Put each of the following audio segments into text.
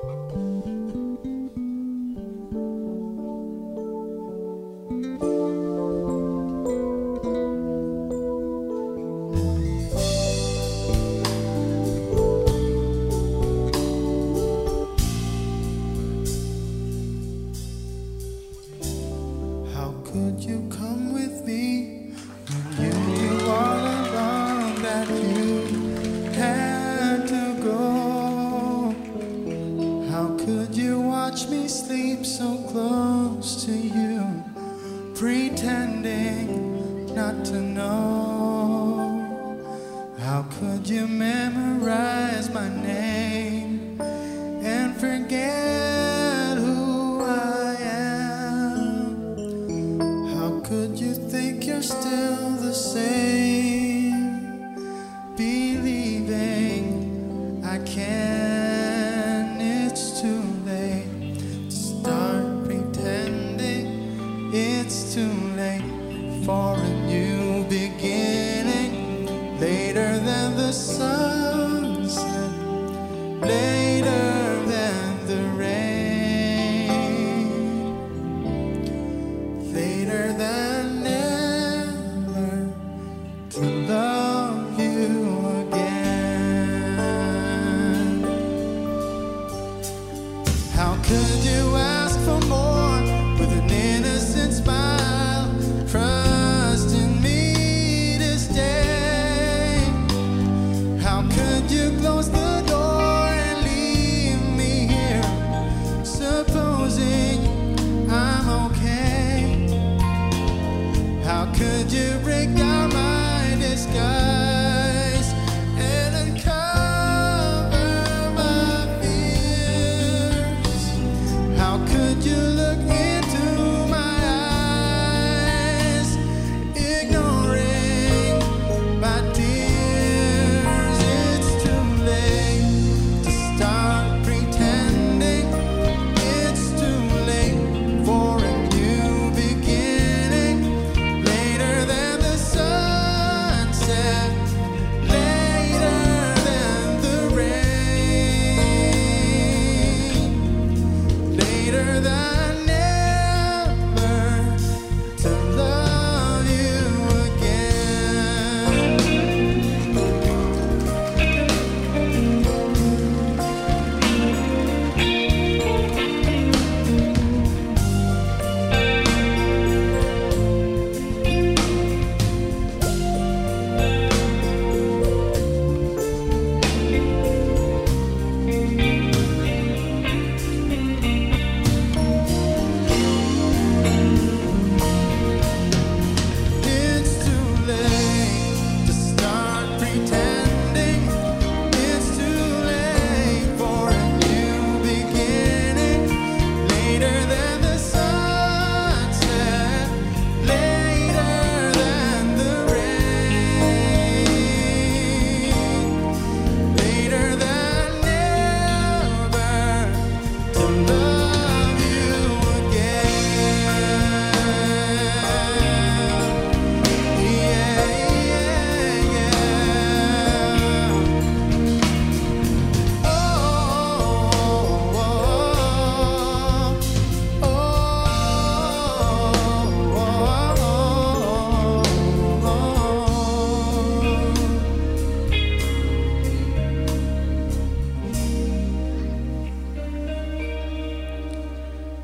How could you come with me watch me sleep so close to you, pretending not to know? How could you memorize my name and forget who I am? How could you think you're still the same? It's too late for a new beginning. Later than the sunset, later than the rain later than ever to love you again. How could you could you break down my disguise later than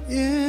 Yeah.